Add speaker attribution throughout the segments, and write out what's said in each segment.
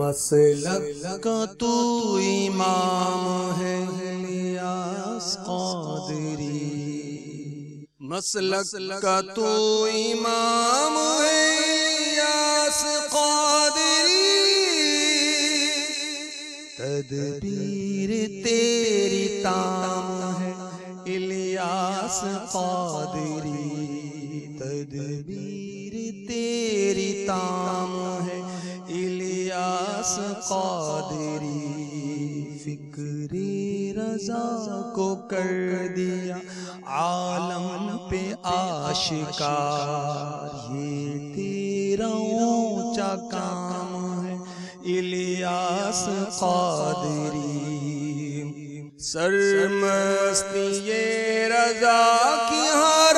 Speaker 1: مسلک کا تو امام ہے الیاس قادری۔ مسلک کا تو امام ہے الیاس قادری۔ تدبیر تیری تام ہے الیاس قادری۔ تدبیر تیری تام ہے الیاس قادری، فکر رضا کو کر دیا۔ عالم پہ آشکار، یہ تیرا اونچا کام ہے۔ الیاس قادری، سرمستی یہ رضا کی ہر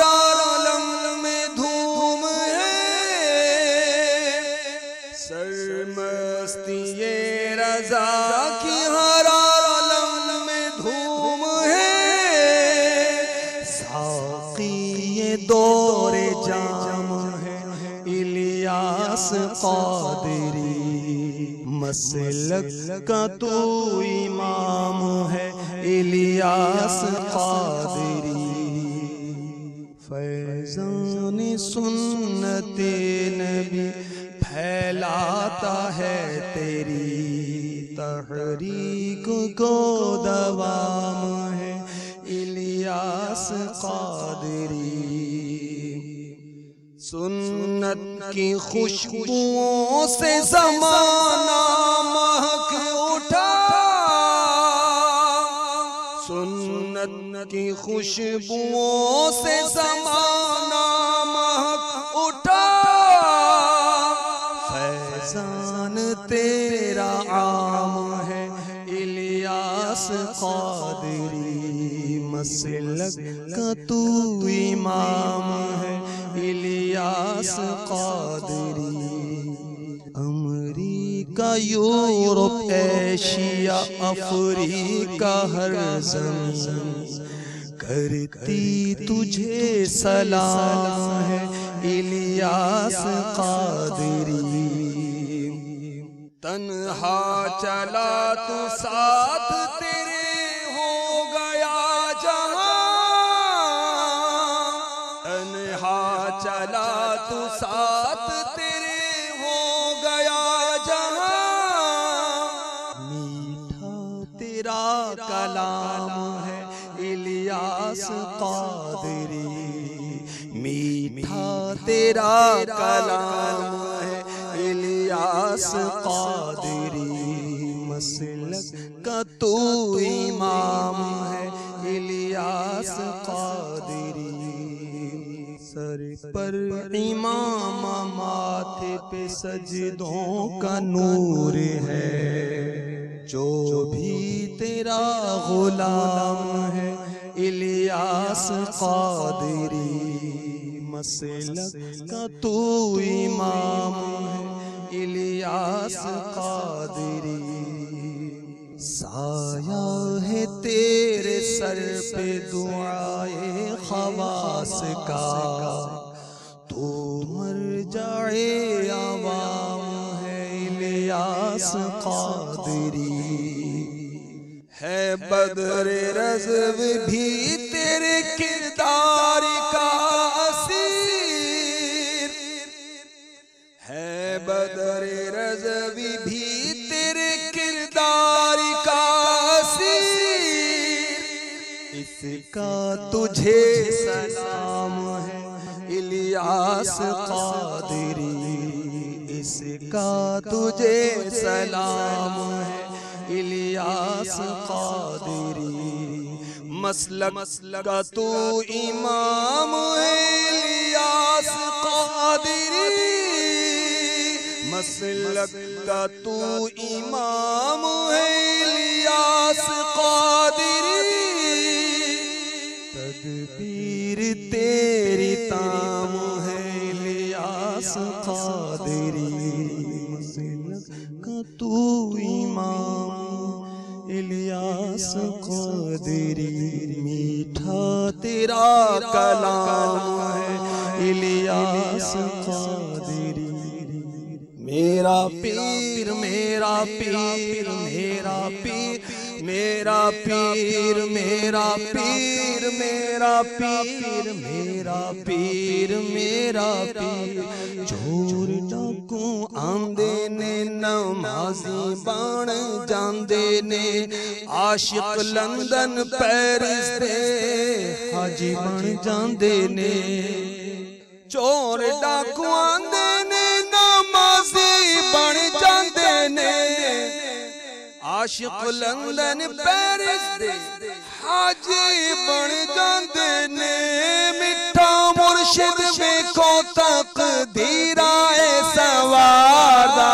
Speaker 1: رضا کی ہر عالم میں دھوم ہے۔ ساقی یہ دور جام ہے۔ الیاس قادری، مسلک کا تو امام ہے۔ الیاس قادری، فیضان سنت نبی پھیلاتا ہے تیری تحریک کو دوام ہے، الیاس قادری۔ سنت کی خوشبوؤں سے زمانہ مہک اٹھا۔ سنت کی خوشبوؤں سے زمانہ مہک اٹھا۔ فیضان تیرا عام قادری مسلک کا تو امام ہے، الیاس قادری۔ امریکہ، یورپ، ایشیا، افریقہ، ہر زمین کرتی تجھے سلام ہے، الیاس قادری۔ تنہا چلا تو ساتھ کلام ہے الیاس قادری۔ میٹھا تیرا کلام ہے الیاس قادری۔ مسلک کا تو امام ہے الیاس قادری۔ سر پر امام ماتھے پہ سجدوں کا نور ہے۔ جو بھی تیرا غلام ہے الیاس قادری، مسلک کا تو امام ہے الیاس قادری۔ سایہ ہے تیرے سر پہ دعائے خواص کا۔ تو مر جائے عوام ہے الیاس قادری۔ ہے بدر رضو بھی تیرے کردار کا اسیر۔ ہے بدر رضوی بھی تیرے کردار کا اسیر۔ اس کا تجھے سلام ہے، الیاس قادری۔ اس کا تجھے سلام ہے قادری مسلک کا تو امام ہے الیاس قادری مسلک کا تو امام ہے الیاس قادری. تدبیر تیری تام ہے الیاس قادری. مسلک کا تو قادری میٹھا تیرا کلام ہے الیاس قادری۔ میرا پیر میرا پیر میرا پیر۔ میرا پیر میرا پیر میرا پیر میرا پیر میرا پیر۔ چور ڈاکو آندے نے، نمازی بن جاندے نے۔ عاشق لندن پیرس دے حاجی بن جاندے نے۔ چور ڈاکو آندے عاشق لندن پیرس دے۔ حاجی بن جاندے نے۔ مٹھا مرشد ویکھو تقدیرا اے سواردا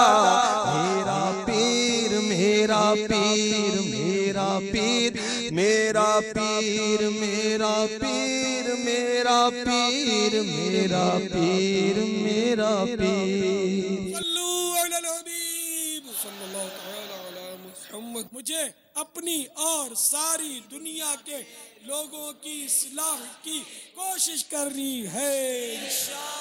Speaker 1: میرا پیر میرا پیر میرا پیر میرا پیر میرا پیر میرا پیر میرا پیر میرا پیر۔
Speaker 2: صلو علی الحبیب صلی اللہ تعالی محمد مجھے اپنی اور ساری دنیا کے لوگوں کی اصلاح کی کوشش کرنی ہے۔ انشاءاللہ